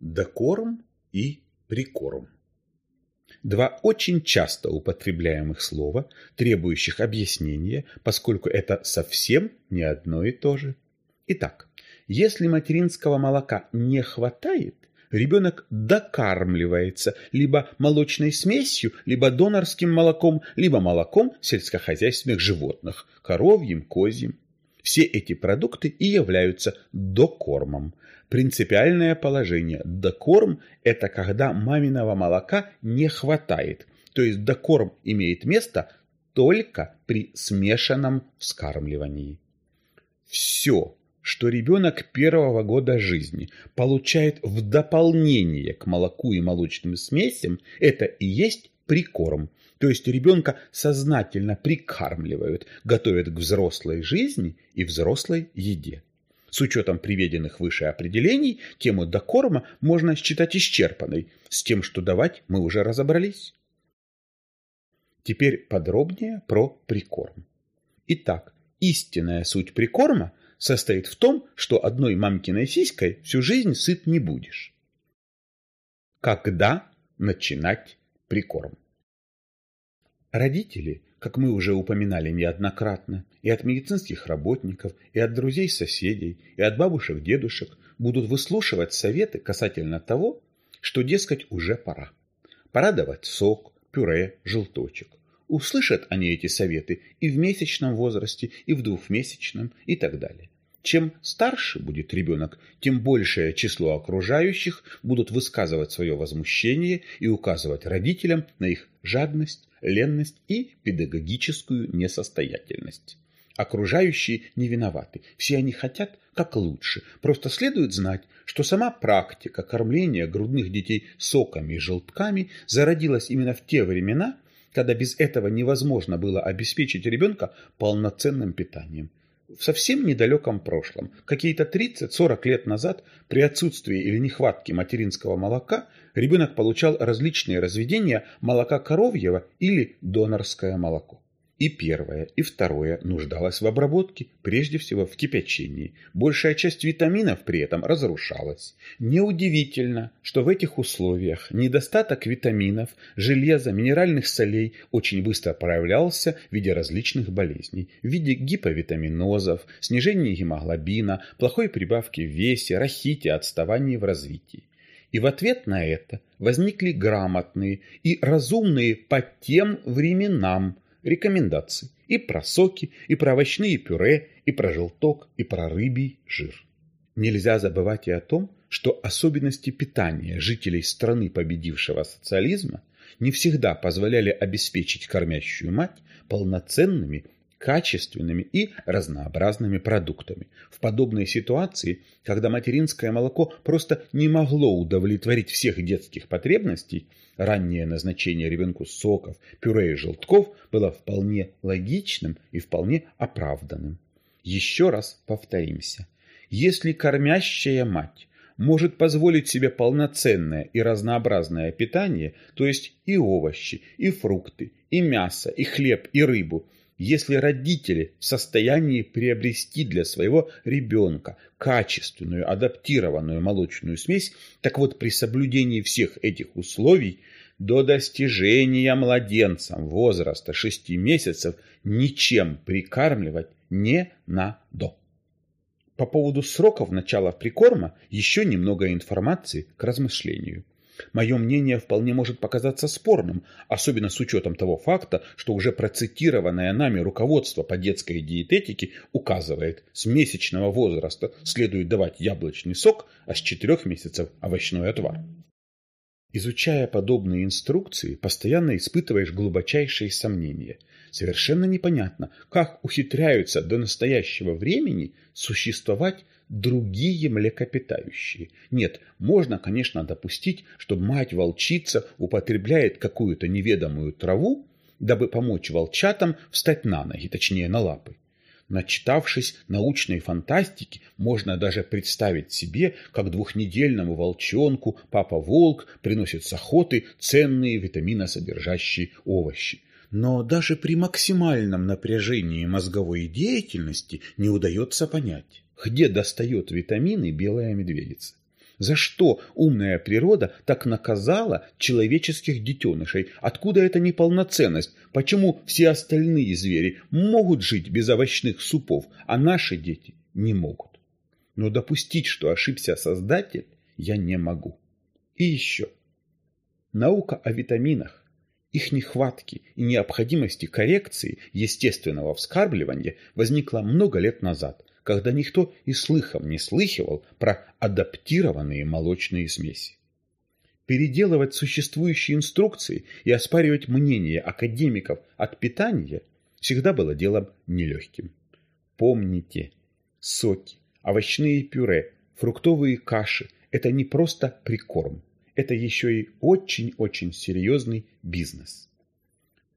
Докорм и прикорм. Два очень часто употребляемых слова, требующих объяснения, поскольку это совсем не одно и то же. Итак, если материнского молока не хватает, ребенок докармливается либо молочной смесью, либо донорским молоком, либо молоком сельскохозяйственных животных, коровьим, козьим. Все эти продукты и являются докормом. Принципиальное положение докорм – это когда маминого молока не хватает. То есть докорм имеет место только при смешанном вскармливании. Все, что ребенок первого года жизни получает в дополнение к молоку и молочным смесям, это и есть прикорм. То есть ребенка сознательно прикармливают, готовят к взрослой жизни и взрослой еде. С учетом приведенных выше определений, тему докорма можно считать исчерпанной. С тем, что давать, мы уже разобрались. Теперь подробнее про прикорм. Итак, истинная суть прикорма состоит в том, что одной мамкиной сиськой всю жизнь сыт не будешь. Когда начинать прикорм? Родители, как мы уже упоминали неоднократно, и от медицинских работников, и от друзей-соседей, и от бабушек-дедушек будут выслушивать советы касательно того, что, дескать, уже пора. Пора давать сок, пюре, желточек. Услышат они эти советы и в месячном возрасте, и в двухмесячном, и так далее. Чем старше будет ребенок, тем большее число окружающих будут высказывать свое возмущение и указывать родителям на их жадность, ленность и педагогическую несостоятельность. Окружающие не виноваты, все они хотят как лучше. Просто следует знать, что сама практика кормления грудных детей соками и желтками зародилась именно в те времена, когда без этого невозможно было обеспечить ребенка полноценным питанием в совсем недалеком прошлом, какие-то 30-40 лет назад, при отсутствии или нехватке материнского молока, ребенок получал различные разведения молока коровьего или донорское молоко. И первое, и второе нуждалось в обработке, прежде всего в кипячении. Большая часть витаминов при этом разрушалась. Неудивительно, что в этих условиях недостаток витаминов, железа, минеральных солей очень быстро проявлялся в виде различных болезней. В виде гиповитаминозов, снижения гемоглобина, плохой прибавки в весе, рахите, отставания в развитии. И в ответ на это возникли грамотные и разумные по тем временам рекомендаций и про соки, и про овощные пюре, и про желток, и про рыбий жир. Нельзя забывать и о том, что особенности питания жителей страны победившего социализма не всегда позволяли обеспечить кормящую мать полноценными качественными и разнообразными продуктами. В подобной ситуации, когда материнское молоко просто не могло удовлетворить всех детских потребностей, раннее назначение ребенку соков, пюре и желтков было вполне логичным и вполне оправданным. Еще раз повторимся. Если кормящая мать может позволить себе полноценное и разнообразное питание, то есть и овощи, и фрукты, и мясо, и хлеб, и рыбу – если родители в состоянии приобрести для своего ребенка качественную адаптированную молочную смесь, так вот при соблюдении всех этих условий до достижения младенцам возраста 6 месяцев ничем прикармливать не надо. По поводу сроков начала прикорма еще немного информации к размышлению. Мое мнение вполне может показаться спорным, особенно с учетом того факта, что уже процитированное нами руководство по детской диететике указывает, с месячного возраста следует давать яблочный сок, а с 4 месяцев овощной отвар. Изучая подобные инструкции, постоянно испытываешь глубочайшие сомнения. Совершенно непонятно, как ухитряются до настоящего времени существовать другие млекопитающие. Нет, можно, конечно, допустить, что мать-волчица употребляет какую-то неведомую траву, дабы помочь волчатам встать на ноги, точнее на лапы. Начитавшись научной фантастики, можно даже представить себе, как двухнедельному волчонку папа-волк приносит с охоты ценные витаминосодержащие овощи. Но даже при максимальном напряжении мозговой деятельности не удается понять, где достает витамины белая медведица. За что умная природа так наказала человеческих детенышей? Откуда эта неполноценность? Почему все остальные звери могут жить без овощных супов, а наши дети не могут? Но допустить, что ошибся Создатель, я не могу. И еще. Наука о витаминах, их нехватке и необходимости коррекции естественного вскармливания возникла много лет назад, когда никто и слыхом не слыхивал про адаптированные молочные смеси. Переделывать существующие инструкции и оспаривать мнение академиков от питания всегда было делом нелегким. Помните, соки, овощные пюре, фруктовые каши – это не просто прикорм, это еще и очень-очень серьезный бизнес.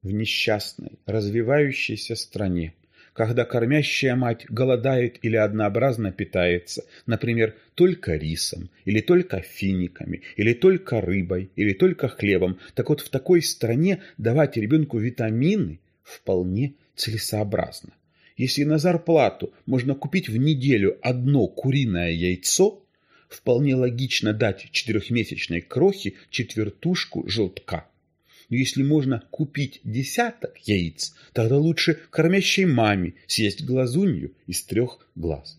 В несчастной, развивающейся стране когда кормящая мать голодает или однообразно питается, например, только рисом, или только финиками, или только рыбой, или только хлебом, так вот в такой стране давать ребенку витамины вполне целесообразно. Если на зарплату можно купить в неделю одно куриное яйцо, вполне логично дать четырехмесячной крохе четвертушку желтка. Но если можно купить десяток яиц, тогда лучше кормящей маме съесть глазунью из трех глаз.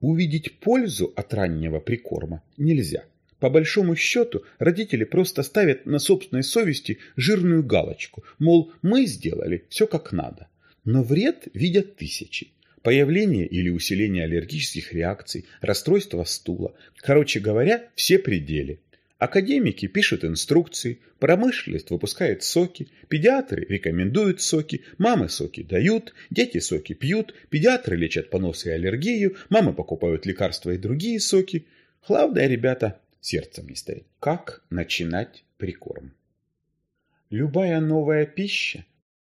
Увидеть пользу от раннего прикорма нельзя. По большому счету, родители просто ставят на собственной совести жирную галочку, мол, мы сделали все как надо. Но вред видят тысячи. Появление или усиление аллергических реакций, расстройство стула. Короче говоря, все пределы. Академики пишут инструкции, промышленность выпускает соки, педиатры рекомендуют соки, мамы соки дают, дети соки пьют, педиатры лечат понос и аллергию, мамы покупают лекарства и другие соки. Главное, ребята, сердцем не стоит. Как начинать прикорм? Любая новая пища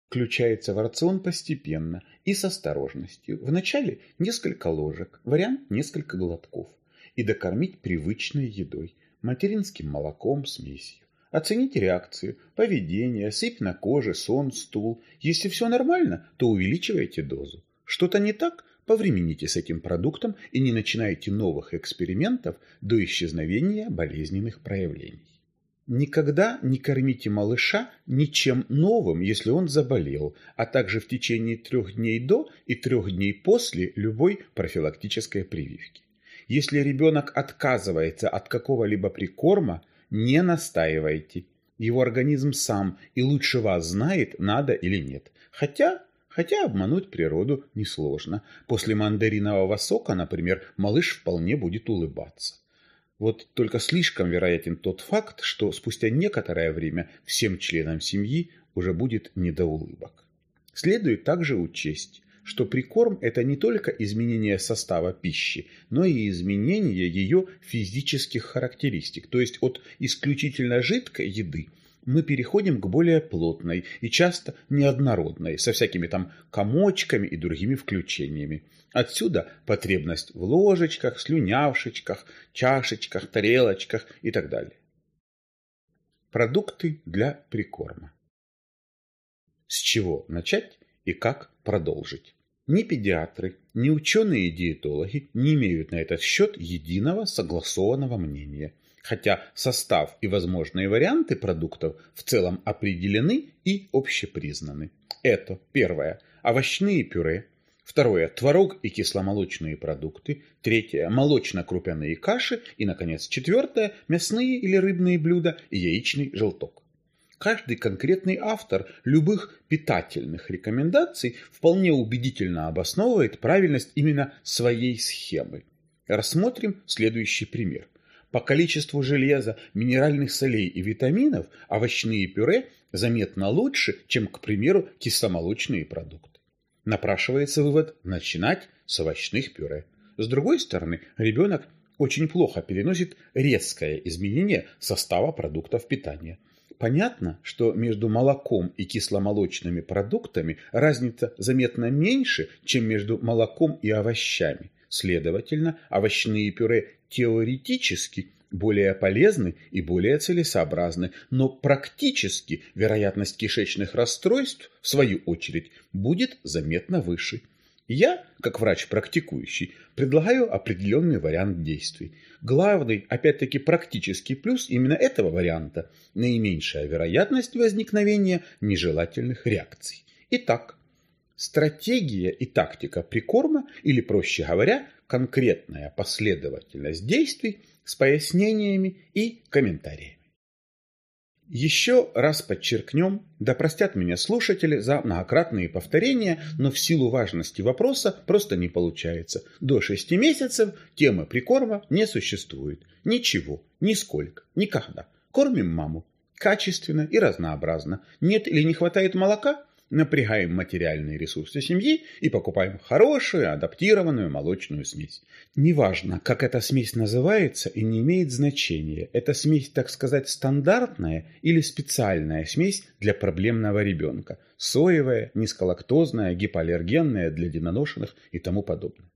включается в рацион постепенно и с осторожностью. Вначале несколько ложек, вариант несколько глотков. И докормить привычной едой материнским молоком, смесью. Оцените реакцию, поведение, сыпь на коже, сон, стул. Если все нормально, то увеличивайте дозу. Что-то не так? Повремените с этим продуктом и не начинайте новых экспериментов до исчезновения болезненных проявлений. Никогда не кормите малыша ничем новым, если он заболел, а также в течение трех дней до и трех дней после любой профилактической прививки. Если ребенок отказывается от какого-либо прикорма, не настаивайте. Его организм сам и лучше вас знает, надо или нет. Хотя, хотя обмануть природу несложно. После мандаринового сока, например, малыш вполне будет улыбаться. Вот только слишком вероятен тот факт, что спустя некоторое время всем членам семьи уже будет не до улыбок. Следует также учесть, что прикорм – это не только изменение состава пищи, но и изменение ее физических характеристик. То есть от исключительно жидкой еды мы переходим к более плотной и часто неоднородной, со всякими там комочками и другими включениями. Отсюда потребность в ложечках, слюнявшечках, чашечках, тарелочках и так далее. Продукты для прикорма. С чего начать и как продолжить? Ни педиатры, ни ученые-диетологи не имеют на этот счет единого согласованного мнения, хотя состав и возможные варианты продуктов в целом определены и общепризнаны. Это первое – овощные пюре, второе – творог и кисломолочные продукты, третье – молочно-крупяные каши и, наконец, четвертое – мясные или рыбные блюда и яичный желток. Каждый конкретный автор любых питательных рекомендаций вполне убедительно обосновывает правильность именно своей схемы. Рассмотрим следующий пример. По количеству железа, минеральных солей и витаминов овощные пюре заметно лучше, чем, к примеру, кисломолочные продукты. Напрашивается вывод начинать с овощных пюре. С другой стороны, ребенок очень плохо переносит резкое изменение состава продуктов питания – Понятно, что между молоком и кисломолочными продуктами разница заметно меньше, чем между молоком и овощами. Следовательно, овощные пюре теоретически более полезны и более целесообразны, но практически вероятность кишечных расстройств, в свою очередь, будет заметно выше. Я, как врач практикующий, предлагаю определенный вариант действий. Главный, опять-таки, практический плюс именно этого варианта – наименьшая вероятность возникновения нежелательных реакций. Итак, стратегия и тактика прикорма, или, проще говоря, конкретная последовательность действий с пояснениями и комментариями. Еще раз подчеркнем, да простят меня слушатели за многократные повторения, но в силу важности вопроса просто не получается. До 6 месяцев темы прикорма не существует. Ничего, нисколько, никогда. Кормим маму. Качественно и разнообразно. Нет или не хватает молока? Напрягаем материальные ресурсы семьи и покупаем хорошую адаптированную молочную смесь. Неважно, как эта смесь называется и не имеет значения, эта смесь, так сказать, стандартная или специальная смесь для проблемного ребенка. Соевая, низколактозная, гипоаллергенная для единоношенных и тому подобное.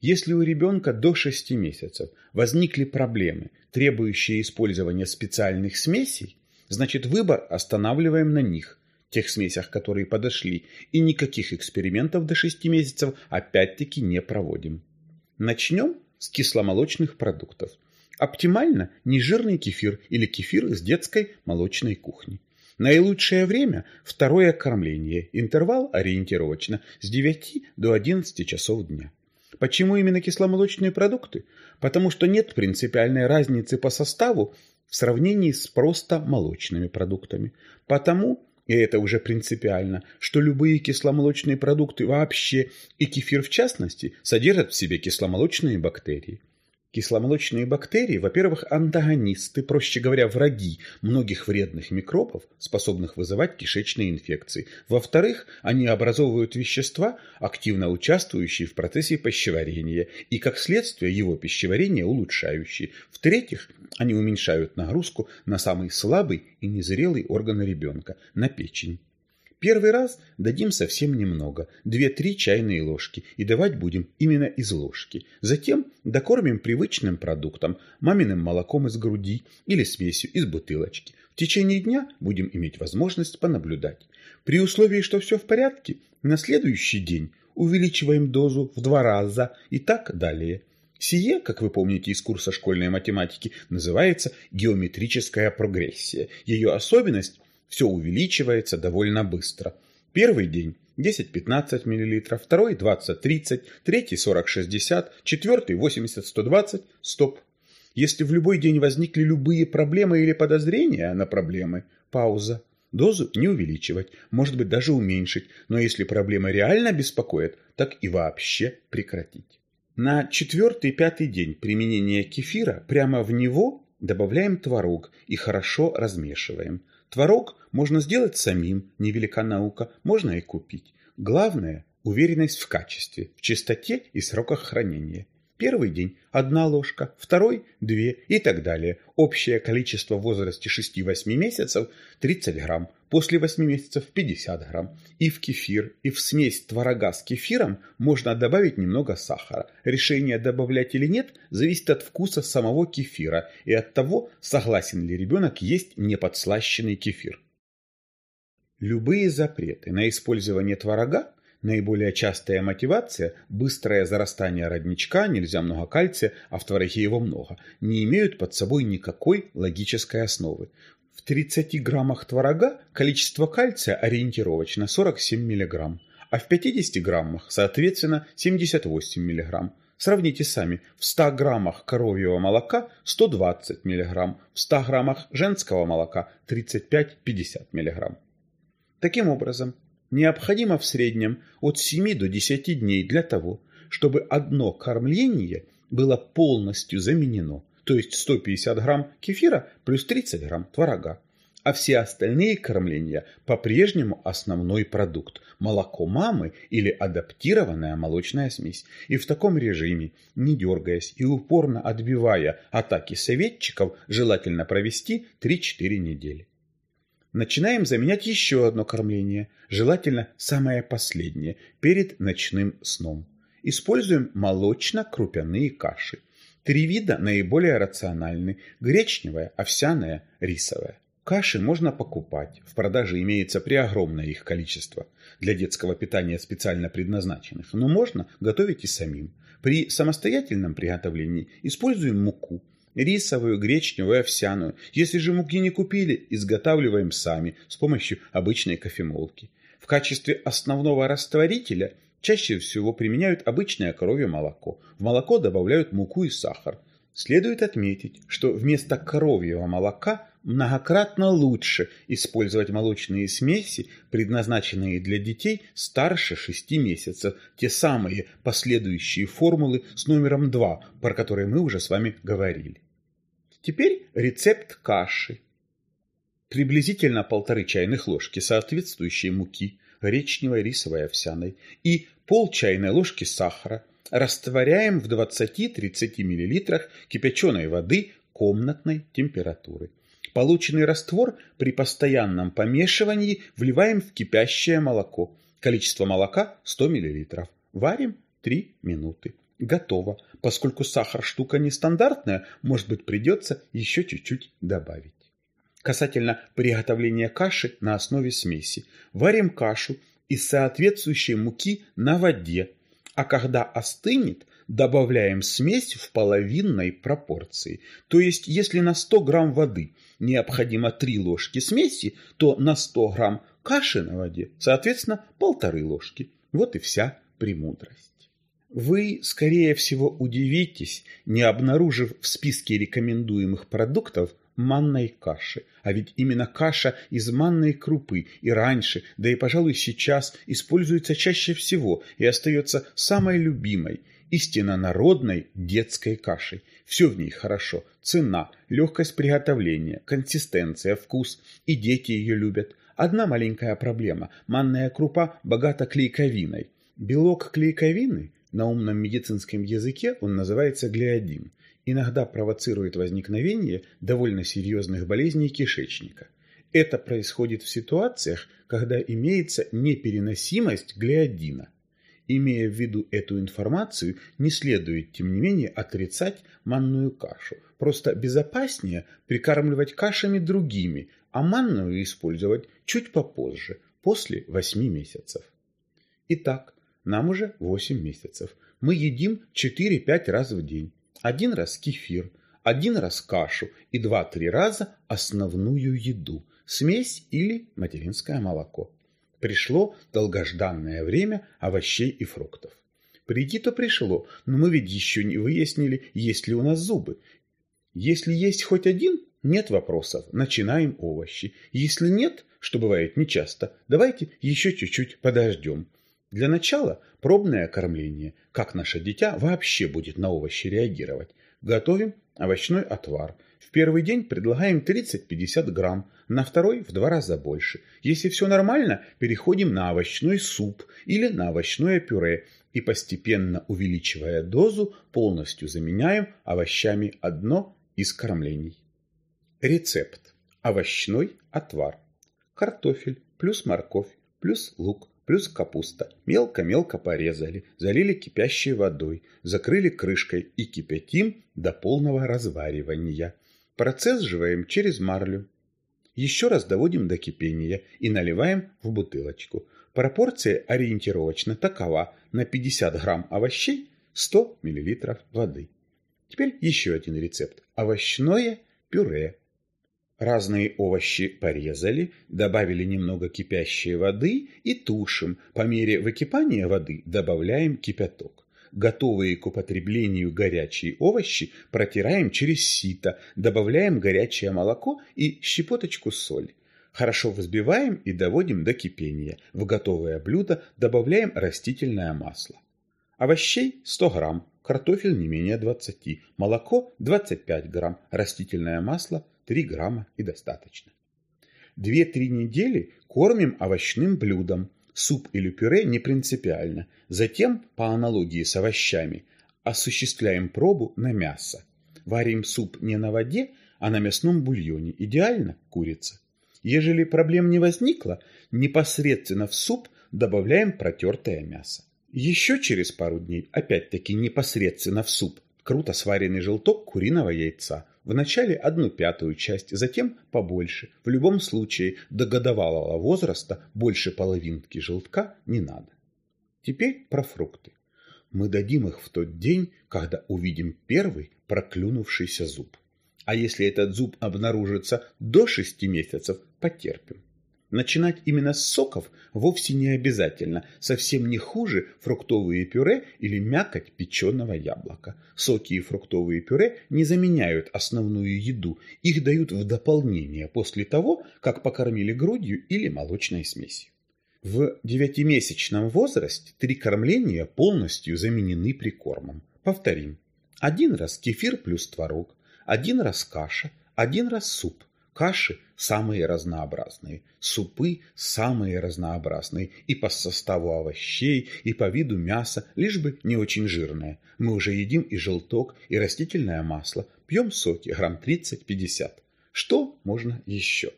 Если у ребенка до 6 месяцев возникли проблемы, требующие использования специальных смесей, значит выбор останавливаем на них – тех смесях, которые подошли, и никаких экспериментов до 6 месяцев опять-таки не проводим. Начнем с кисломолочных продуктов. Оптимально нежирный кефир или кефир из детской молочной кухни. Наилучшее время – второе кормление, интервал ориентировочно с 9 до 11 часов дня. Почему именно кисломолочные продукты? Потому что нет принципиальной разницы по составу в сравнении с просто молочными продуктами. Потому и это уже принципиально, что любые кисломолочные продукты вообще и кефир в частности содержат в себе кисломолочные бактерии. Кисломолочные бактерии, во-первых, антагонисты, проще говоря, враги многих вредных микробов, способных вызывать кишечные инфекции. Во-вторых, они образовывают вещества, активно участвующие в процессе пищеварения и, как следствие, его пищеварение улучшающие. В-третьих, они уменьшают нагрузку на самый слабый и незрелый орган ребенка – на печень. Первый раз дадим совсем немного, 2-3 чайные ложки, и давать будем именно из ложки. Затем докормим привычным продуктом, маминым молоком из груди или смесью из бутылочки. В течение дня будем иметь возможность понаблюдать. При условии, что все в порядке, на следующий день увеличиваем дозу в два раза и так далее. Сие, как вы помните из курса школьной математики, называется геометрическая прогрессия. Ее особенность все увеличивается довольно быстро. Первый день 10-15 мл, второй 20-30, третий 40-60, четвертый 80-120, стоп. Если в любой день возникли любые проблемы или подозрения на проблемы, пауза. Дозу не увеличивать, может быть даже уменьшить, но если проблема реально беспокоит, так и вообще прекратить. На четвертый-пятый день применения кефира прямо в него добавляем творог и хорошо размешиваем. Творог можно сделать самим, невелика наука, можно и купить. Главное – уверенность в качестве, в чистоте и сроках хранения. Первый день – одна ложка, второй – две и так далее. Общее количество в возрасте 6-8 месяцев – 30 грамм, после 8 месяцев – 50 грамм. И в кефир, и в смесь творога с кефиром можно добавить немного сахара. Решение добавлять или нет зависит от вкуса самого кефира и от того, согласен ли ребенок есть неподслащенный кефир. Любые запреты на использование творога Наиболее частая мотивация – быстрое зарастание родничка, нельзя много кальция, а в твороге его много – не имеют под собой никакой логической основы. В 30 граммах творога количество кальция ориентировочно 47 мг, а в 50 граммах, соответственно, 78 мг. Сравните сами, в 100 граммах коровьего молока 120 мг, в 100 граммах женского молока 35-50 мг. Таким образом, необходимо в среднем от 7 до 10 дней для того, чтобы одно кормление было полностью заменено, то есть 150 грамм кефира плюс 30 грамм творога. А все остальные кормления по-прежнему основной продукт – молоко мамы или адаптированная молочная смесь. И в таком режиме, не дергаясь и упорно отбивая атаки советчиков, желательно провести 3-4 недели. Начинаем заменять еще одно кормление, желательно самое последнее, перед ночным сном. Используем молочно-крупяные каши. Три вида наиболее рациональны – гречневая, овсяная, рисовая. Каши можно покупать, в продаже имеется преогромное их количество, для детского питания специально предназначенных, но можно готовить и самим. При самостоятельном приготовлении используем муку, рисовую, гречневую, овсяную. Если же муки не купили, изготавливаем сами с помощью обычной кофемолки. В качестве основного растворителя чаще всего применяют обычное коровье молоко. В молоко добавляют муку и сахар. Следует отметить, что вместо коровьего молока многократно лучше использовать молочные смеси, предназначенные для детей старше 6 месяцев, те самые последующие формулы с номером 2, про которые мы уже с вами говорили. Теперь рецепт каши. Приблизительно полторы чайных ложки соответствующей муки, гречневой, рисовой, овсяной, и пол чайной ложки сахара – растворяем в 20-30 мл кипяченой воды комнатной температуры. Полученный раствор при постоянном помешивании вливаем в кипящее молоко. Количество молока 100 мл. Варим 3 минуты. Готово. Поскольку сахар штука нестандартная, может быть придется еще чуть-чуть добавить. Касательно приготовления каши на основе смеси. Варим кашу из соответствующей муки на воде а когда остынет, добавляем смесь в половинной пропорции. То есть, если на 100 грамм воды необходимо 3 ложки смеси, то на 100 грамм каши на воде, соответственно, полторы ложки. Вот и вся премудрость. Вы, скорее всего, удивитесь, не обнаружив в списке рекомендуемых продуктов манной каши. А ведь именно каша из манной крупы и раньше, да и, пожалуй, сейчас используется чаще всего и остается самой любимой, истинно народной детской кашей. Все в ней хорошо. Цена, легкость приготовления, консистенция, вкус. И дети ее любят. Одна маленькая проблема. Манная крупа богата клейковиной. Белок клейковины на умном медицинском языке он называется глиадин иногда провоцирует возникновение довольно серьезных болезней кишечника. Это происходит в ситуациях, когда имеется непереносимость глиадина. Имея в виду эту информацию, не следует, тем не менее, отрицать манную кашу. Просто безопаснее прикармливать кашами другими, а манную использовать чуть попозже, после 8 месяцев. Итак, нам уже 8 месяцев. Мы едим 4-5 раз в день. Один раз кефир, один раз кашу и два-три раза основную еду – смесь или материнское молоко. Пришло долгожданное время овощей и фруктов. Прийти-то пришло, но мы ведь еще не выяснили, есть ли у нас зубы. Если есть хоть один, нет вопросов, начинаем овощи. Если нет, что бывает нечасто, давайте еще чуть-чуть подождем. Для начала пробное кормление, как наше дитя вообще будет на овощи реагировать. Готовим овощной отвар. В первый день предлагаем 30-50 грамм, на второй в два раза больше. Если все нормально, переходим на овощной суп или на овощное пюре и постепенно увеличивая дозу, полностью заменяем овощами одно из кормлений. Рецепт. Овощной отвар. Картофель плюс морковь плюс лук плюс капуста. Мелко-мелко порезали, залили кипящей водой, закрыли крышкой и кипятим до полного разваривания. Процеживаем через марлю. Еще раз доводим до кипения и наливаем в бутылочку. Пропорция ориентировочно такова на 50 грамм овощей 100 мл воды. Теперь еще один рецепт. Овощное пюре. Разные овощи порезали, добавили немного кипящей воды и тушим. По мере выкипания воды добавляем кипяток. Готовые к употреблению горячие овощи протираем через сито, добавляем горячее молоко и щепоточку соли. Хорошо взбиваем и доводим до кипения. В готовое блюдо добавляем растительное масло. Овощей 100 грамм, картофель не менее 20, молоко 25 грамм, растительное масло 3 грамма и достаточно. 2-3 недели кормим овощным блюдом. Суп или пюре не принципиально. Затем, по аналогии с овощами, осуществляем пробу на мясо. Варим суп не на воде, а на мясном бульоне. Идеально курица. Ежели проблем не возникло, непосредственно в суп добавляем протертое мясо. Еще через пару дней, опять-таки непосредственно в суп, круто сваренный желток куриного яйца, Вначале одну пятую часть, затем побольше. В любом случае до годовалого возраста больше половинки желтка не надо. Теперь про фрукты. Мы дадим их в тот день, когда увидим первый проклюнувшийся зуб. А если этот зуб обнаружится до шести месяцев, потерпим. Начинать именно с соков вовсе не обязательно, совсем не хуже фруктовые пюре или мякоть печеного яблока. Соки и фруктовые пюре не заменяют основную еду, их дают в дополнение после того, как покормили грудью или молочной смесью. В девятимесячном возрасте три кормления полностью заменены прикормом. Повторим. Один раз кефир плюс творог, один раз каша, один раз суп. Каши самые разнообразные, супы самые разнообразные и по составу овощей, и по виду мяса, лишь бы не очень жирное. Мы уже едим и желток, и растительное масло, пьем соки, грамм 30-50. Что можно еще?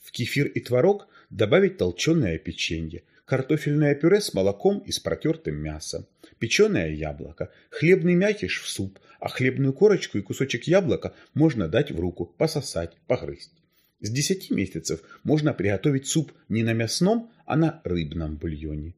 В кефир и творог добавить толченое печенье, картофельное пюре с молоком и с протертым мясом, печеное яблоко, хлебный мякиш в суп, а хлебную корочку и кусочек яблока можно дать в руку, пососать, погрызть. С 10 месяцев можно приготовить суп не на мясном, а на рыбном бульоне.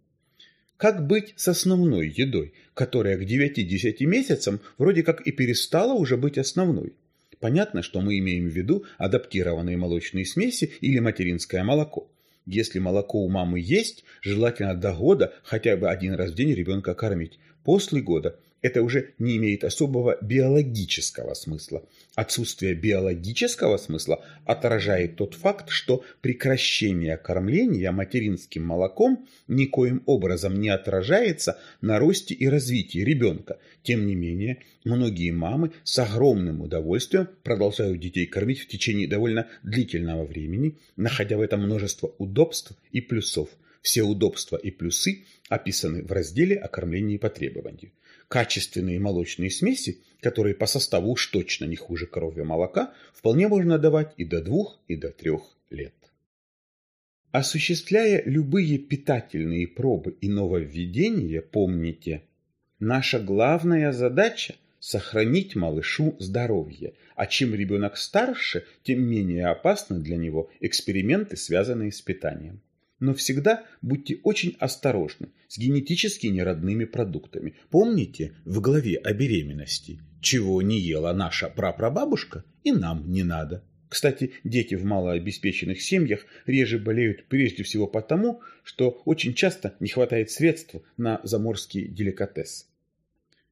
Как быть с основной едой, которая к 9-10 месяцам вроде как и перестала уже быть основной? Понятно, что мы имеем в виду адаптированные молочные смеси или материнское молоко. Если молоко у мамы есть, желательно до года хотя бы один раз в день ребенка кормить. После года это уже не имеет особого биологического смысла. Отсутствие биологического смысла отражает тот факт, что прекращение кормления материнским молоком никоим образом не отражается на росте и развитии ребенка. Тем не менее, многие мамы с огромным удовольствием продолжают детей кормить в течение довольно длительного времени, находя в этом множество удобств и плюсов. Все удобства и плюсы описаны в разделе о кормлении по требованию качественные молочные смеси, которые по составу уж точно не хуже коровьего молока, вполне можно давать и до двух, и до трех лет. Осуществляя любые питательные пробы и нововведения, помните, наша главная задача – сохранить малышу здоровье, а чем ребенок старше, тем менее опасны для него эксперименты, связанные с питанием. Но всегда будьте очень осторожны с генетически неродными продуктами. Помните в главе о беременности, чего не ела наша прапрабабушка и нам не надо. Кстати, дети в малообеспеченных семьях реже болеют прежде всего потому, что очень часто не хватает средств на заморский деликатес.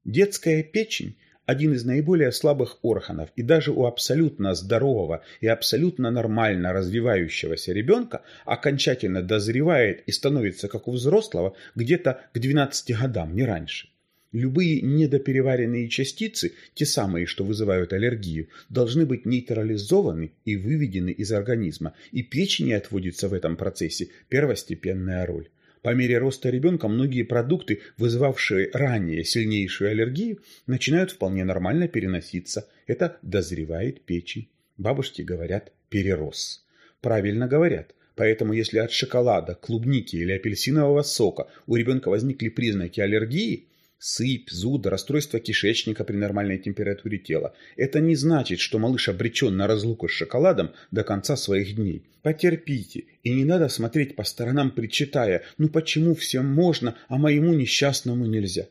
Детская печень один из наиболее слабых органов, и даже у абсолютно здорового и абсолютно нормально развивающегося ребенка окончательно дозревает и становится как у взрослого где-то к 12 годам, не раньше. Любые недопереваренные частицы, те самые, что вызывают аллергию, должны быть нейтрализованы и выведены из организма, и печени отводится в этом процессе первостепенная роль. По мере роста ребенка многие продукты, вызывавшие ранее сильнейшую аллергию, начинают вполне нормально переноситься. Это дозревает печень. Бабушки говорят «перерос». Правильно говорят. Поэтому если от шоколада, клубники или апельсинового сока у ребенка возникли признаки аллергии, сыпь, зуд, расстройство кишечника при нормальной температуре тела. Это не значит, что малыш обречен на разлуку с шоколадом до конца своих дней. Потерпите, и не надо смотреть по сторонам, причитая, ну почему всем можно, а моему несчастному нельзя.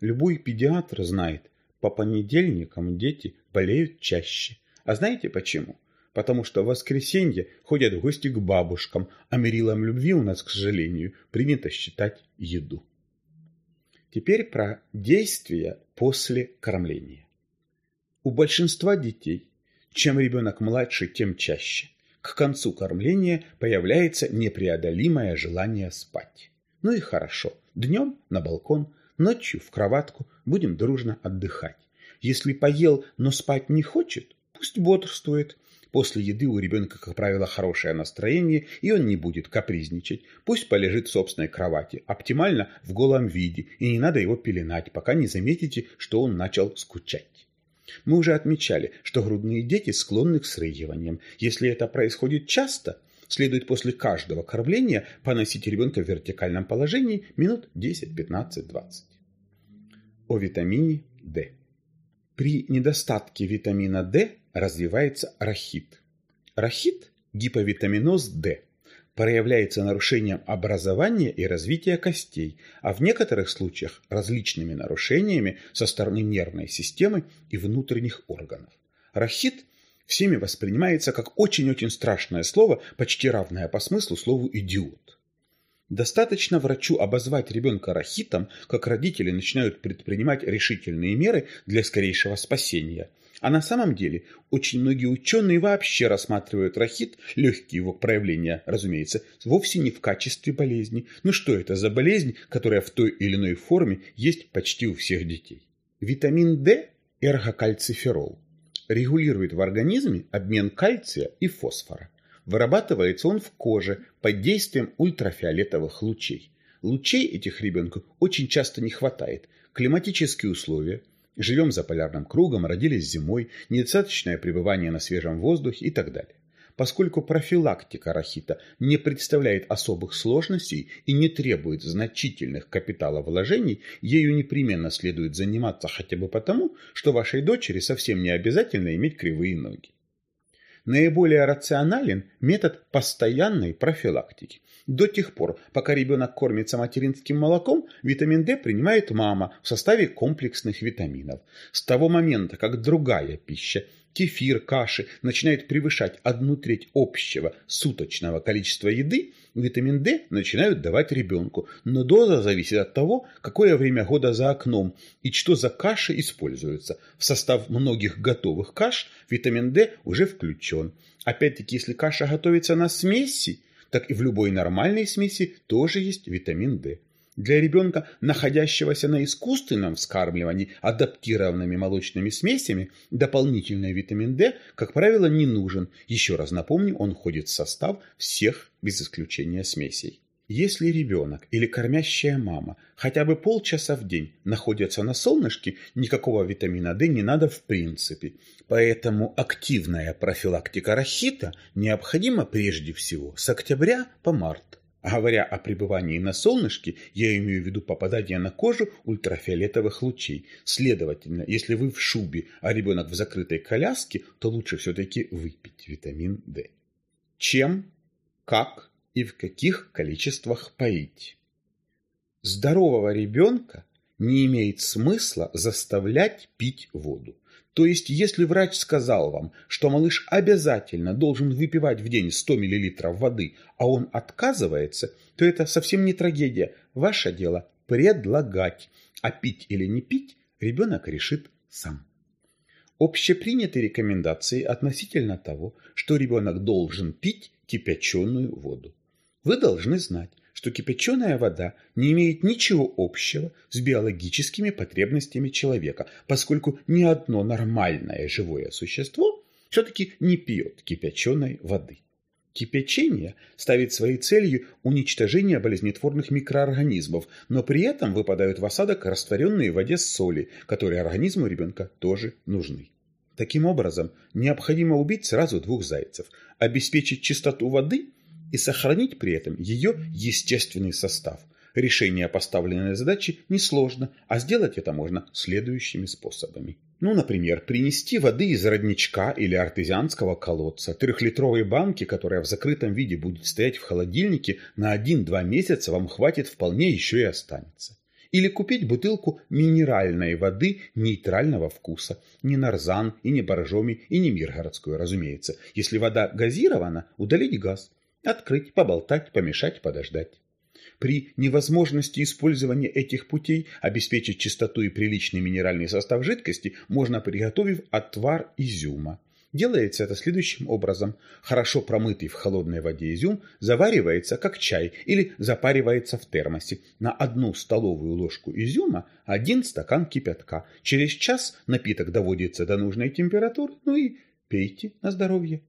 Любой педиатр знает, по понедельникам дети болеют чаще. А знаете почему? Потому что в воскресенье ходят в гости к бабушкам, а мерилом любви у нас, к сожалению, принято считать еду. Теперь про действия после кормления. У большинства детей, чем ребенок младше, тем чаще, к концу кормления появляется непреодолимое желание спать. Ну и хорошо, днем на балкон, ночью в кроватку, будем дружно отдыхать. Если поел, но спать не хочет, пусть бодрствует, После еды у ребенка, как правило, хорошее настроение, и он не будет капризничать. Пусть полежит в собственной кровати, оптимально в голом виде, и не надо его пеленать, пока не заметите, что он начал скучать. Мы уже отмечали, что грудные дети склонны к срыгиваниям. Если это происходит часто, следует после каждого кормления поносить ребенка в вертикальном положении минут 10, 15, 20. О витамине D. При недостатке витамина D развивается рахит. Рахит – гиповитаминоз D – проявляется нарушением образования и развития костей, а в некоторых случаях различными нарушениями со стороны нервной системы и внутренних органов. Рахит всеми воспринимается как очень-очень страшное слово, почти равное по смыслу слову «идиот». Достаточно врачу обозвать ребенка рахитом, как родители начинают предпринимать решительные меры для скорейшего спасения. А на самом деле очень многие ученые вообще рассматривают рахит, легкие его проявления, разумеется, вовсе не в качестве болезни. Ну что это за болезнь, которая в той или иной форме есть почти у всех детей? Витамин D – эргокальциферол регулирует в организме обмен кальция и фосфора. Вырабатывается он в коже под действием ультрафиолетовых лучей. Лучей этих ребенку очень часто не хватает. Климатические условия, живем за полярным кругом, родились зимой, недостаточное пребывание на свежем воздухе и так далее. Поскольку профилактика рахита не представляет особых сложностей и не требует значительных капиталовложений, ею непременно следует заниматься хотя бы потому, что вашей дочери совсем не обязательно иметь кривые ноги. Наиболее рационален метод постоянной профилактики. До тех пор, пока ребенок кормится материнским молоком, витамин D принимает мама в составе комплексных витаминов. С того момента, как другая пища кефир, каши начинает превышать одну треть общего суточного количества еды, витамин D начинают давать ребенку, но доза зависит от того, какое время года за окном и что за каши используются. В состав многих готовых каш витамин D уже включен. Опять-таки, если каша готовится на смеси, так и в любой нормальной смеси тоже есть витамин D. Для ребенка, находящегося на искусственном вскармливании адаптированными молочными смесями, дополнительный витамин D, как правило, не нужен. Еще раз напомню, он входит в состав всех без исключения смесей. Если ребенок или кормящая мама хотя бы полчаса в день находятся на солнышке, никакого витамина D не надо в принципе. Поэтому активная профилактика рахита необходима прежде всего с октября по март. Говоря о пребывании на солнышке, я имею в виду попадание на кожу ультрафиолетовых лучей. Следовательно, если вы в шубе, а ребенок в закрытой коляске, то лучше все-таки выпить витамин D. Чем, как и в каких количествах поить? Здорового ребенка не имеет смысла заставлять пить воду. То есть, если врач сказал вам, что малыш обязательно должен выпивать в день 100 мл воды, а он отказывается, то это совсем не трагедия. Ваше дело предлагать, а пить или не пить ребенок решит сам. Общепринятые рекомендации относительно того, что ребенок должен пить кипяченую воду. Вы должны знать, что кипяченая вода не имеет ничего общего с биологическими потребностями человека, поскольку ни одно нормальное живое существо все-таки не пьет кипяченой воды. Кипячение ставит своей целью уничтожение болезнетворных микроорганизмов, но при этом выпадают в осадок растворенные в воде соли, которые организму ребенка тоже нужны. Таким образом, необходимо убить сразу двух зайцев – обеспечить чистоту воды и сохранить при этом ее естественный состав. Решение поставленной задачи несложно, а сделать это можно следующими способами. Ну, например, принести воды из родничка или артезианского колодца, трехлитровой банки, которая в закрытом виде будет стоять в холодильнике, на 1-2 месяца вам хватит вполне еще и останется. Или купить бутылку минеральной воды нейтрального вкуса. Не нарзан, и не боржоми, и не миргородскую, разумеется. Если вода газирована, удалить газ. Открыть, поболтать, помешать, подождать. При невозможности использования этих путей обеспечить чистоту и приличный минеральный состав жидкости можно приготовив отвар изюма. Делается это следующим образом. Хорошо промытый в холодной воде изюм заваривается как чай или запаривается в термосе. На одну столовую ложку изюма один стакан кипятка. Через час напиток доводится до нужной температуры, ну и пейте на здоровье.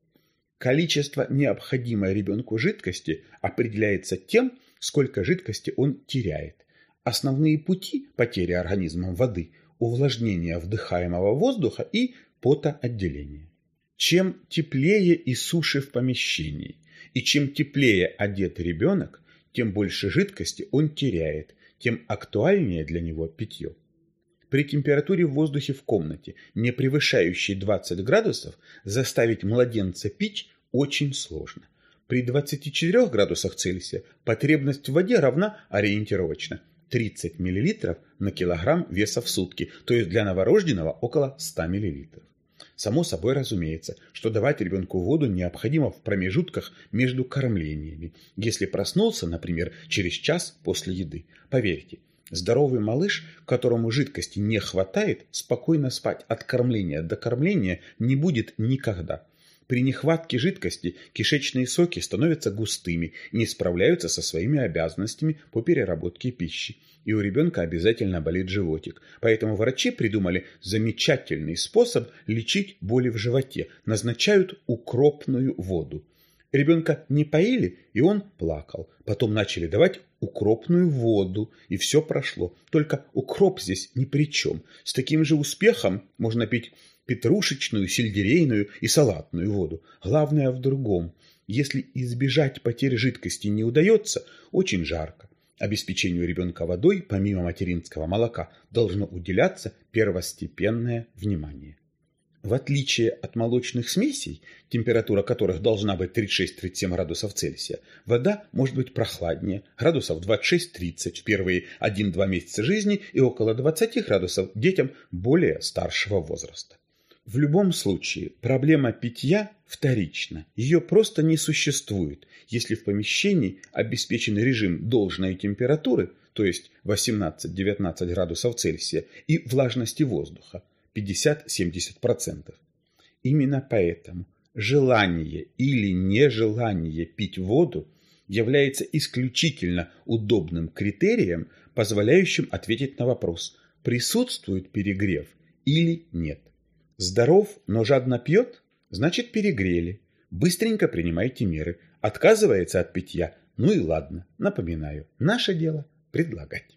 Количество необходимой ребенку жидкости определяется тем, сколько жидкости он теряет. Основные пути потери организмом воды – увлажнение вдыхаемого воздуха и потоотделение. Чем теплее и суше в помещении, и чем теплее одет ребенок, тем больше жидкости он теряет, тем актуальнее для него питье. При температуре в воздухе в комнате, не превышающей 20 градусов, заставить младенца пить очень сложно. При 24 градусах Цельсия потребность в воде равна ориентировочно 30 мл на килограмм веса в сутки, то есть для новорожденного около 100 мл. Само собой разумеется, что давать ребенку воду необходимо в промежутках между кормлениями, если проснулся, например, через час после еды. Поверьте, здоровый малыш, которому жидкости не хватает, спокойно спать от кормления до кормления не будет никогда. При нехватке жидкости кишечные соки становятся густыми и не справляются со своими обязанностями по переработке пищи. И у ребенка обязательно болит животик. Поэтому врачи придумали замечательный способ лечить боли в животе. Назначают укропную воду. Ребенка не поили, и он плакал. Потом начали давать укропную воду, и все прошло. Только укроп здесь ни при чем. С таким же успехом можно пить петрушечную, сельдерейную и салатную воду. Главное в другом. Если избежать потери жидкости не удается, очень жарко. Обеспечению ребенка водой, помимо материнского молока, должно уделяться первостепенное внимание. В отличие от молочных смесей, температура которых должна быть 36-37 градусов Цельсия, вода может быть прохладнее, градусов 26-30 в первые 1-2 месяца жизни и около 20 градусов детям более старшего возраста. В любом случае, проблема питья вторична. Ее просто не существует, если в помещении обеспечен режим должной температуры, то есть 18-19 градусов Цельсия, и влажности воздуха 50-70%. Именно поэтому желание или нежелание пить воду является исключительно удобным критерием, позволяющим ответить на вопрос, присутствует перегрев или нет. Здоров, но жадно пьет? Значит, перегрели. Быстренько принимайте меры. Отказывается от питья? Ну и ладно. Напоминаю, наше дело предлагать.